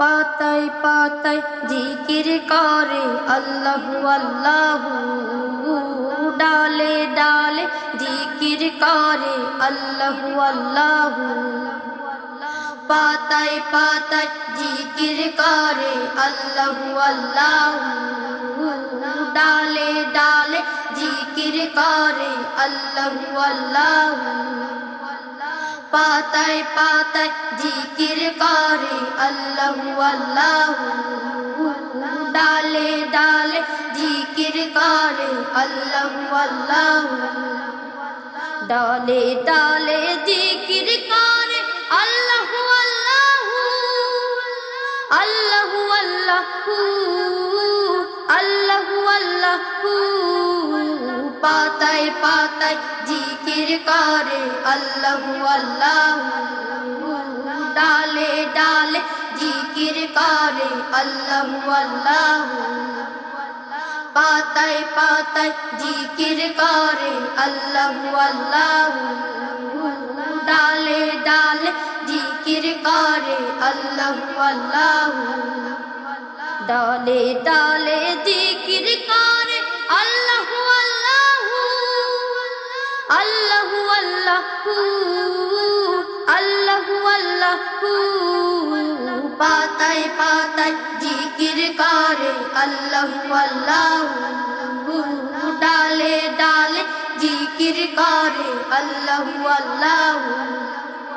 পাতায় পাতায় জিকির করে, আল্লাহু আল্লাহু ডালে ডালে জিকির করে, আল্লাহু আল্লাহু পাতায় পাতায় জিকির করে, আল্লাহু আল্লাহু ডালে ডালে জিকির করে, আল্লাহু আল্লাহু পাতায় পাতায় জিকির করে আল্লাহু আল্লাহু ডালে ডালে জিকির করে। আল্লাহু আল্লাহু ডালে ডালে জিকির করে। আল্লাহু আল্লাহু আল্লাহু আল্লাহু আল্লাহু আল্লাহু পাতায় পাতায় জিকির করে। আল্লাহু আল্লাহু ডালে ডালে ذکر کار اللہ اللہ پاتے پاتے ذکر کار اللہ اللہ ڈالے ڈالے ذکر کار اللہ اللہ ڈالے ڈالے ذکر کار اللہ اللہ اللہ اللہ اللہ اللہ পাতায় পাতায় জিকির করে আল্লাহ আল্লাহ ডালে ডালে জিকির করে আল্লাহ আল্লাহু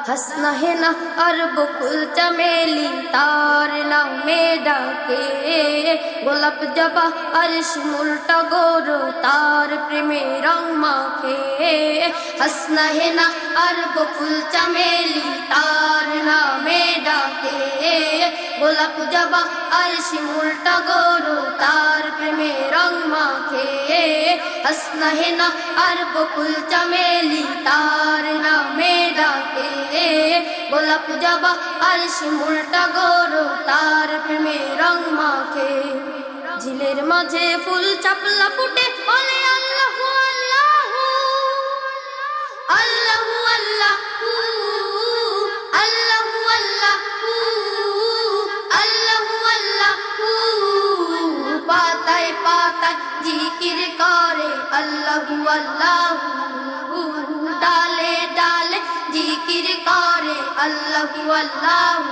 হাসনা হেনা আর বকুল চামেলি তার নামে ডাকে গোলাপ জবা আর শিমুলটা গোরো তার প্রেমে রং মাখে হাসনা হেনা আর বকুল চামেলি তার নামে ডাকে গোলাপ জবা আর তার মাখে। চামেলি, তার তার রং মাখে। ঝিলের মাঝে ফুল চাপলা ফুটে, বলে আল্লাহু আল্লাহু ذکر کرے اللہ اللہ ڈالے ڈالے ذکر کرے اللہ اللہ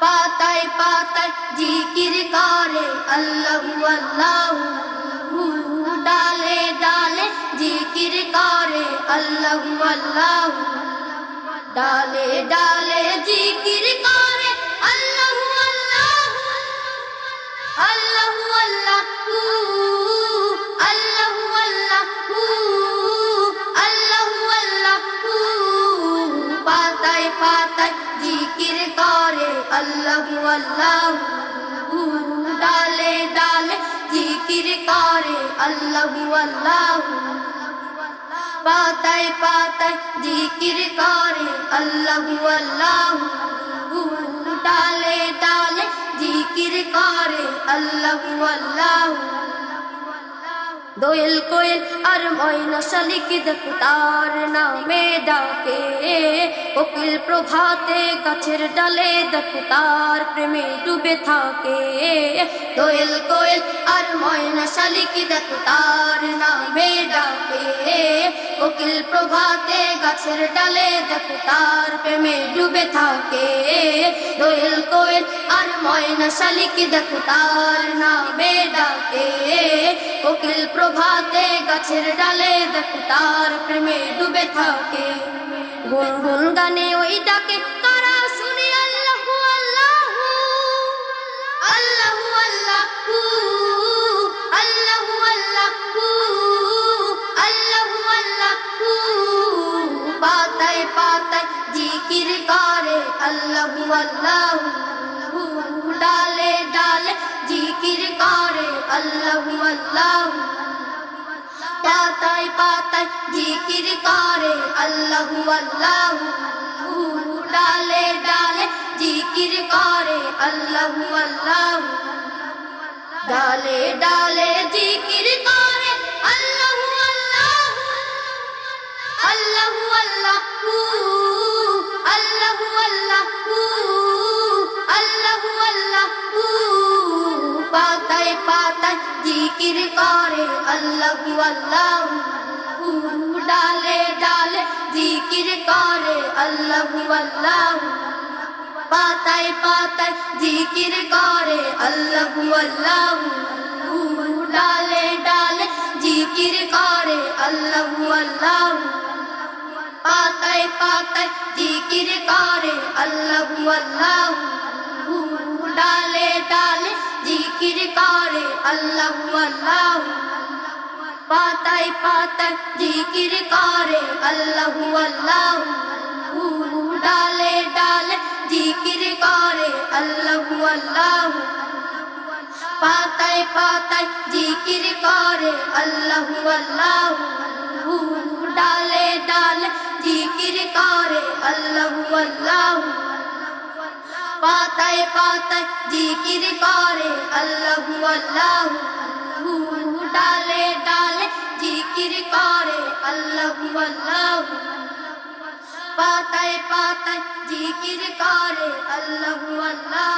پاتے پاتے ذکر کرے اللہ اللہ ڈالے ڈالے ذکر کرے اللہ اللہ ڈالے ڈالے ذکر کرے تک کرے اللہ اللہ ڈالے ڈالے جی ذکر کرے اللہ جی اللہ پاتا پاتا ذکر کرے اللہ اللہ ڈالے ڈالے جی ذکر کرے اللہ اللہ দোয়েল কোয়েল আর ময়না শালিক দেখ তার নামে ডাকে। কোকিল প্রভাতে গাছের ডালে দেখ তার প্রেমে ডুবে থাকে। দোয়েল কোয়েল আর ময়না শালিক দেখ তার নামে ডাকে। কোকিল প্রভাতে গাছের ডালে দেখো তার প্রেমে ডুবে থাকে। দোয়েল কোয়েল আর ময়না শালিক দেখো তার নামে ডাকে। কোকিল প্রভাতে গাছের ডালে দেখো তার প্রেমে ডুবে থাকে। গুনগুন গানে ওই ডাকে پاتک ذکر کرے اللہ اللہ ڈالے ڈالے۔ ذکر کرے اللہ اللہ پاتا پاتا ذکر کرے اللہ اللہ ڈالے ڈالے۔ ذکر کرے اللہ اللہ ڈالے ڈالے۔ جی پاتائے پاتائے، ذکر کرے اللہ اللہ ڈالے ڈالے، ذکر کرے اللہ اللہ پاتائے پاتائے، ذکر کرے اللہ اللہ ڈالے ڈالے، ذکر کرے اللہ اللہ পাতায় পাতায় জিকির করে আল্লাহু আল্লাহু ডালে ডালে জিকির করে আল্লাহু আল্লাহু পাতায় পাতায় জিকির করে আল্লাহু আল্লাহু ডালে ডালে জিকির করে আল্লাহু আল্লাহু পাতায় পাতায় জিকির করে আল্লাহু আল্লাহু ডালে জিকির করে, আল্লাহ আল্লাহ। পাতায় পাতায় জিকির করে, আল্লাহ আল্লাহু। ডালে ডালে জিকির করে, আল্লাহ আল্লাহ। পাতায় পাতায় জিকির করে, আল্লাহ আল্লাহ।